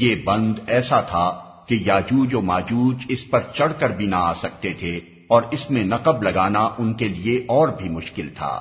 یہ بند ایسا تھا کہ یاجوج و ماجوج اس پر چڑھ کر بھی نہ آ سکتے تھے اور اس میں نقب لگانا ان کے لیے اور بھی مشکل تھا۔